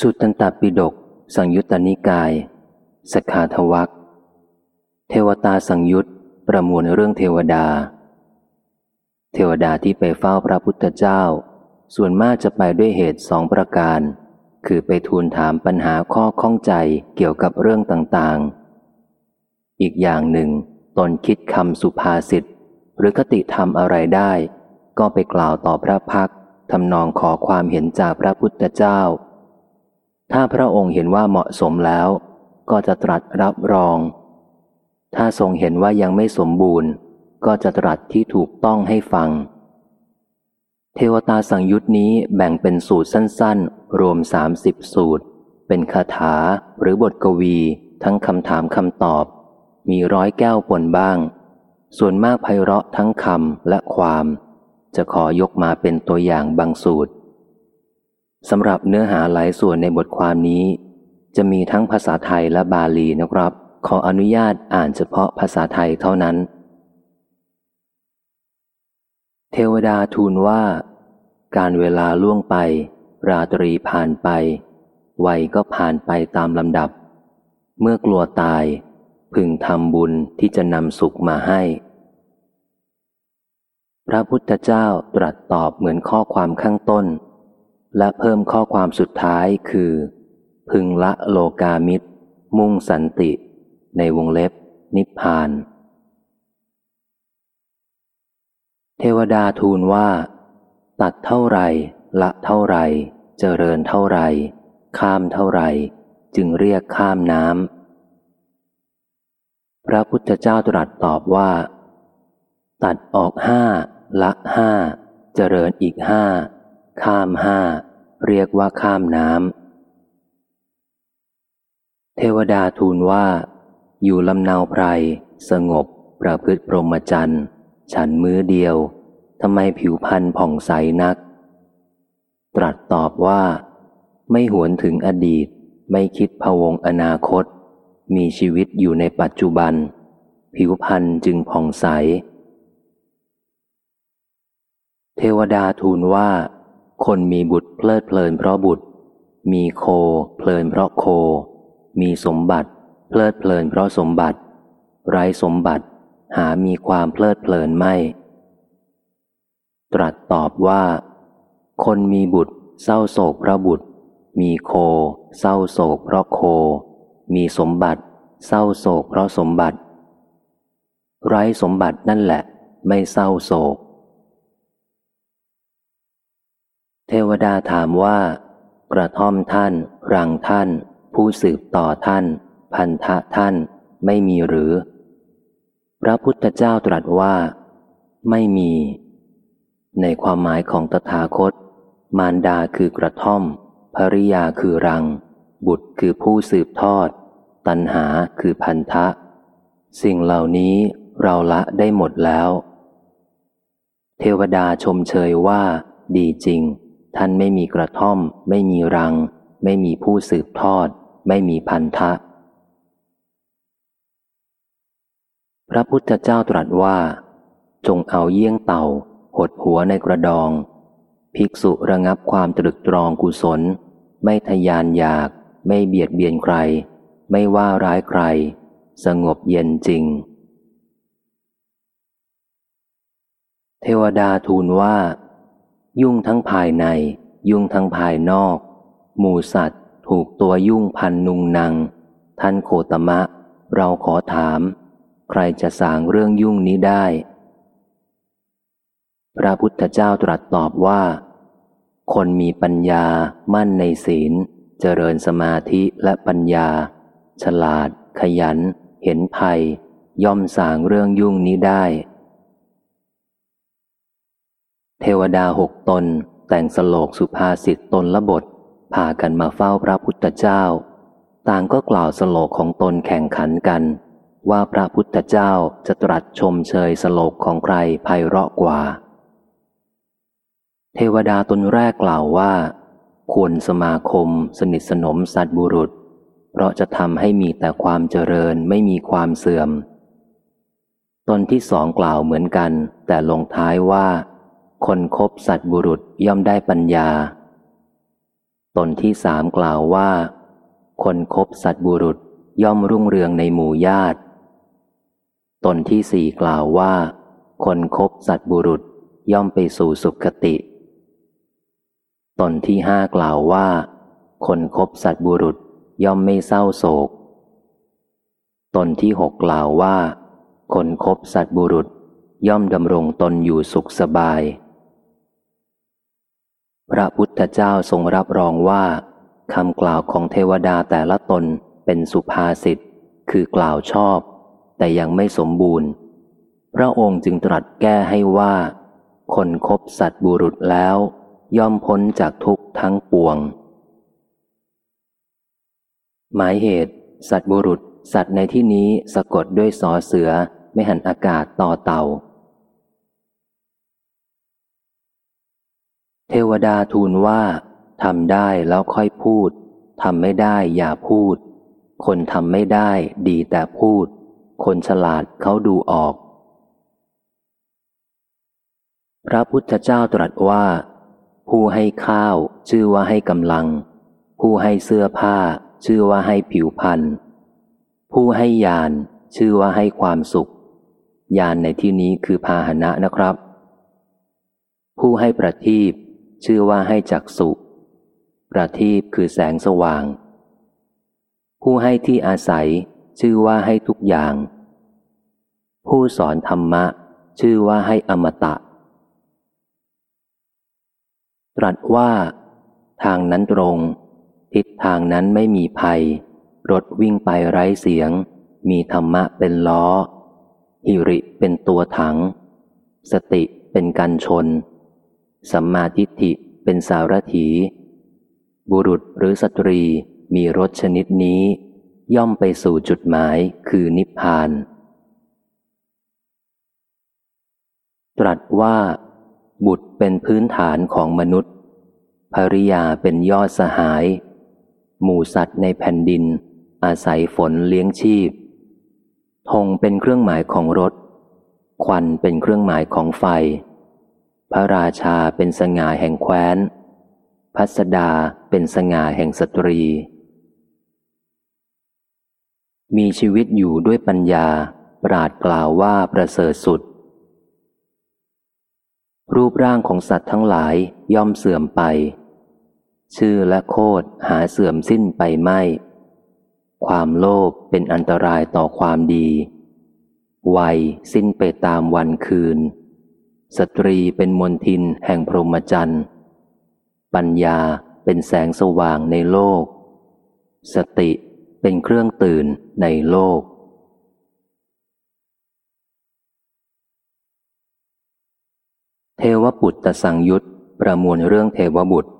สุตตันตปิฎกสังยุตตนิกาย สขาทวักเทวตาสังยุตประมวลเรื่องเทวดา เทวดาที่ไปเฝ้าพระพุทธเจ้า ส่วนมากจะไปด้วยเหตุสองประการ คือไปทูลถามปัญหาข้อข้องใจเกี่ยวกับเรื่องต่างๆ อีกอย่างหนึ่ง ตนคิดคำสุภาษิตหรือคติธรรมอะไรได้ ก็ไปกล่าวต่อพระพักทำนองขอความเห็นจากพระพุทธเจ้า ถ้าพระองค์เห็นว่าเหมาะสมแล้ว ก็จะตรัสรับรอง ถ้าทรงเห็นว่ายังไม่สมบูรณ์ ก็จะตรัสที่ถูกต้องให้ฟัง เทวตาสังยุตนี้แบ่งเป็นสูตรสั้นๆ รวมสามสิบสูตร เป็นคาถาหรือบทกวี ทั้งคำถามคำตอบ มีร้อยแก้วปนบ้าง ส่วนมากไพเราะทั้งคำและความ จะขอยกมาเป็นตัวอย่างบางสูตร สำหรับเนื้อหาหลายส่วนในบทความนี้ จะมีทั้งภาษาไทยและบาลีนะครับ ขออนุญาตอ่านเฉพาะภาษาไทยเท่านั้น เทวดาทูลว่า การเวลาล่วงไป ราตรีผ่านไป วัยก็ผ่านไปตามลำดับ เมื่อกลัวตาย พึงทำบุญที่จะนำสุขมาให้ พระพุทธเจ้าตรัสตอบเหมือนข้อความข้างต้น และเพิ่มข้อความสุดท้ายคือ พึงละโลกามิตร มุ่งสันติ ในวงเล็บ นิพพาน เทวดาทูลว่า ตัดเท่าไร ละเท่าไร เจริญเท่าไร ข้ามเท่าไร จึงเรียกข้ามน้ำ พระพุทธเจ้าตรัสตอบว่า ตัดออกห้า ละห้า เจริญอีกห้า ข้ามห้า เรียกว่าข้ามน้ำ เทวดาทูลว่า อยู่ลำเนาไพร สงบ ประพฤติพรหมจรรย์ ฉันมื้อเดียว ทำไมผิวพันธ์ผ่องใสนัก ตรัสตอบว่า ไม่หวนถึงอดีต ไม่คิดพวงอนาคต มีชีวิตอยู่ในปัจจุบัน ผิวพันธ์จึงผ่องใส เทวดาทูลว่า คนมีบุตรเพลิดเพลินเพราะบุตร มีโคเพลินเพราะโค มีสมบัติ เพลิดเพลินเพราะสมบัติ ไร้สมบัติหามีความเพลิดเพลินไม่ ตรัสตอบว่า คนมีบุตร เศร้าโศกเพราะบุตร มีโค เศร้าโศกเพราะโค มีสมบัติ เศร้าโศกเพราะสมบัติ ไร้สมบัตินั่นแหละ ไม่เศร้าโศก เทวดาถามว่า กระท่อมท่าน รังท่าน ผู้สืบต่อท่าน พันธะท่าน ไม่มีหรือ พระพุทธเจ้าตรัสว่า ไม่มี ในความหมายของตถาคต มารดาคือกระท่อม ภริยาคือรัง บุตรคือผู้สืบทอด ตัณหาคือพันธะ สิ่งเหล่านี้เราละได้หมดแล้ว เทวดาชมเชยว่า ดีจริง ท่านไม่มีกระท่อม ไม่มีรัง ไม่มีผู้สืบทอด ไม่มีพันธะ พระพุทธเจ้าตรัสว่า จงเอาเยี่ยงเต่า หดหัวในกระดอง ภิกษุระงับความตรึกตรองกุศล ไม่ทยานอยาก ไม่เบียดเบียนใคร ไม่ว่าร้ายใคร สงบเย็นจริง เทวดาทูลว่า ยุ่งทั้งภายใน ยุ่งทั้งภายนอก หมูสัตว์ ถูกตัวยุ่งพันนุงนังท่านโคตมะ เราขอถาม ใครจะสางเรื่องยุ่งนี้ได้ พระพุทธเจ้าตรัสตอบว่า คนมีปัญญา มั่นในศีล เจริญสมาธิและปัญญา ฉลาด ขยัน เห็นภัย ย่อมสางเรื่องยุ่งนี้ได้ เทวดาหกตน แต่งสโลกสุภาษิตตนละบทพากันมาเฝ้าพระพุทธเจ้า ต่างก็กล่าวสโลกของตนแข่งขันกัน ว่าพระพุทธเจ้าจะตรัสชมเชยสโลกของใครไพเราะกว่า เทวดาตนแรกกล่าวว่า ควรสมาคมสนิทสนมสัตบุรุษ เพราะจะทำให้มีแต่ความเจริญไม่มีความเสื่อม ตนที่สองกล่าวเหมือนกัน แต่ลงท้ายว่า คนคบสัตบุรุษย่อมได้ปัญญา ตนที่สามกล่าวว่า คนคบสัตบุรุษย่อมรุ่งเรืองในหมู่ญาติ ตนที่สี่กล่าวว่า คนคบสัตบุรุษย่อมไปสู่สุขติ ตนที่ห้ากล่าวว่า คนคบสัตบุรุษย่อมไม่เศร้าโศก ตนที่หกกล่าวว่า คนคบสัตบุรุษย่อมดำรงตนอยู่สุขสบาย ระพุทธเจ้าทรงรับรองว่าคำกล่าวของเทวดาแต่ละตนเป็นสุภาษิตคือกล่าวชอบ แต่ยังไม่สมบูรณ์ พระองค์จึงตรัสแก้ให้ว่า คนคบสัตบุรุษแล้ว ย่อมพ้นจากทุกข์ทั้งปวง หมายเหตุ สัตบุรุษ สัตว์ในที่นี้สะกดด้วยสอเสือ ไม่หันอากาศต่อเต่า เทวดาทูลว่าทำได้แล้วค่อยพูดทำไม่ได้อย่าพูด คนทำไม่ได้ดีแต่พูด คนฉลาดเขาดูออก พระพุทธเจ้าตรัสว่า ผู้ให้ข้าว ชื่อว่าให้กำลัง ผู้ให้เสื้อผ้า ชื่อว่าให้ผิวพันธ์ผู้ให้ยาน ชื่อว่าให้ความสุข ยานในที่นี้คือพาหนะนะครับ ผู้ให้ประทีป ชื่อว่าให้จักสุประทีปคือแสงสว่าง ผู้ให้ที่อาศัย ชื่อว่าให้ทุกอย่าง ผู้สอนธรรมะ ชื่อว่าให้อมตะ ตรัสว่า ทางนั้นตรง ทิศทางนั้นไม่มีภัย รถวิ่งไปไร้เสียง มีธรรมะเป็นล้อหิริเป็นตัวถัง สติเป็นกันชน สัมมาทิฏฐิเป็นสารถี บุรุษหรือสตรีมีรถชนิดนี้ ย่อมไปสู่จุดหมายคือนิพพาน ตรัสว่า บุตรเป็นพื้นฐานของมนุษย์ ภริยาเป็นยอดสหาย หมู่สัตว์ในแผ่นดิน อาศัยฝนเลี้ยงชีพธงเป็นเครื่องหมายของรถ ควันเป็นเครื่องหมายของไฟ พระราชาเป็นสง่าแห่งแคว้น พัสดาเป็นสง่าแห่งสตรี มีชีวิตอยู่ด้วยปัญญา ปราดกล่าวว่าประเสริฐสุด รูปร่างของสัตว์ทั้งหลายย่อมเสื่อมไป ชื่อและโคดหาเสื่อมสิ้นไปไม่ ความโลภเป็นอันตรายต่อความดี วัยสิ้นไปตามวันคืน สตรีเป็นมนทินแห่งพรหมจรรย์ ปัญญาเป็นแสงสว่างในโลก สติเป็นเครื่องตื่นในโลก เทวบุตรสังยุตประมวลเรื่องเทวบุตร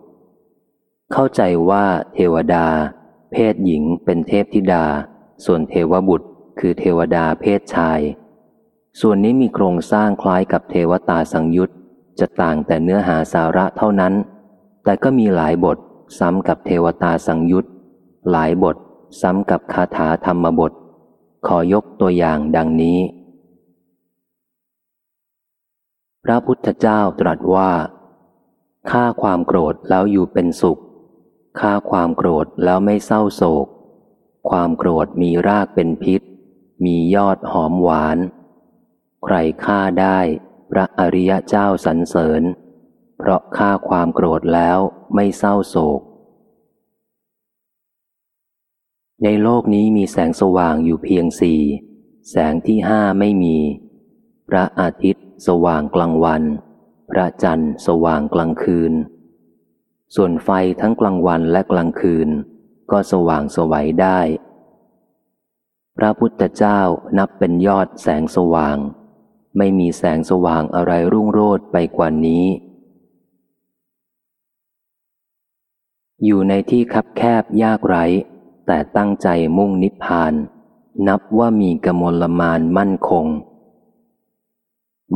เข้าใจว่าเทวดา เพศหญิงเป็นเทพธิดา ส่วนเทวบุตรคือเทวดาเพศชาย ส่วนนี้มีโครงสร้างคล้ายกับเทวตาสังยุตจะต่างแต่เนื้อหาสาระเท่านั้น แต่ก็มีหลายบทซ้ำกับเทวตาสังยุตหลายบทซ้ำกับคาถาธรรมบท ขอยกตัวอย่างดังนี้ พระพุทธเจ้าตรัสว่าฆ่าความโกรธแล้วอยู่เป็นสุขฆ่าความโกรธแล้วไม่เศร้าโศก ความโกรธมีรากเป็นพิษ มียอดหอมหวาน ใครฆ่าได้พระอริยเจ้าสรรเสริญ เพราะฆ่าความโกรธแล้วไม่เศร้าโศก ในโลกนี้มีแสงสว่างอยู่เพียงสี่ แสงที่ห้าไม่มี พระอาทิตย์สว่างกลางวัน พระจันทร์สว่างกลางคืน ส่วนไฟทั้งกลางวันและกลางคืน ก็สว่างสวัยได้ พระพุทธเจ้านับเป็นยอดแสงสว่าง ไม่มีแสงสว่างอะไรรุ่งโรจน์ไปกว่านี้ อยู่ในที่คับแคบยากไร้ แต่ตั้งใจมุ่งนิพพาน นับว่ามีกมลมานมั่นคง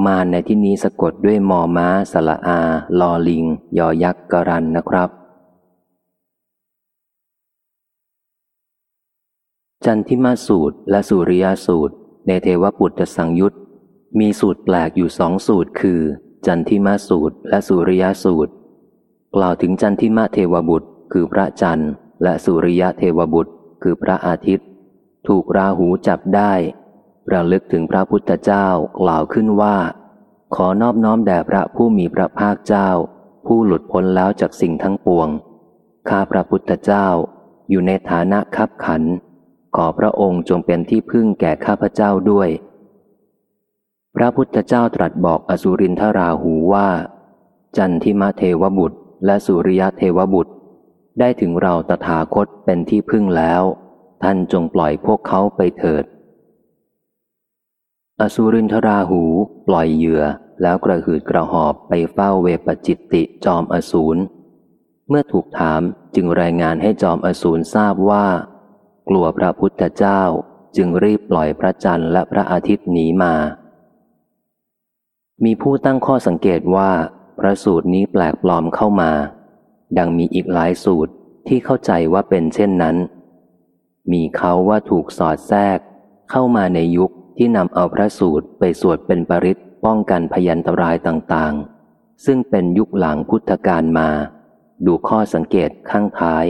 มาในที่นี้สะกดด้วยมอม้าสละอา ลอลิง ยอยักษ์กรันนะครับ จันทิมาสูตรและสุริยสูตร ในเทวปุตตสังยุต มีสูตรแปลกอยู่สองสูตรคือ จันทิมาสูตรและสุริยสูตร กล่าวถึงจันทิมาเทวบุตร คือพระจันทร์ และสุริยะเทวบุตร คือพระอาทิตย์ ถูกราหูจับได้ ระลึกถึงพระพุทธเจ้ากล่าวขึ้นว่า ขอนอบน้อมแด่พระผู้มีพระภาคเจ้า ผู้หลุดพ้นแล้วจากสิ่งทั้งปวง ข้าพระพุทธเจ้าอยู่ในฐานะคับขัน ขอพระองค์จงเป็นที่พึ่งแก่ข้าพเจ้าด้วย พระพุทธเจ้าตรัสบอกอสุรินทราหูว่า จันทิมาเทวบุตร และสุริยะเทวบุตร ได้ถึงเราตถาคตเป็นที่พึ่งแล้ว ท่านจงปล่อยพวกเขาไปเถิด อสุรินทราหูปล่อยเหยื่อแล้วกระหืดกระหอบไปเฝ้าเวปจิตติจอมอสูร เมื่อถูกถามจึงรายงานให้จอมอสูรทราบว่า กลัวพระพุทธเจ้าจึงรีบปล่อยพระจันทร์และพระอาทิตย์หนีมา มีผู้ตั้งข้อสังเกตว่า พระสูตรนี้แปลกปลอมเข้ามา ดังมีอีกหลายสูตรที่เข้าใจว่าเป็นเช่นนั้น มีเขาว่าถูกสอดแทรก เข้ามาในยุคที่นำเอาพระสูตรไปสวดเป็นปริศป้องกันพยันตรายต่างๆ ซึ่งเป็นยุคหลังพุทธกาลมา ดูข้อสังเกตข้างท้าย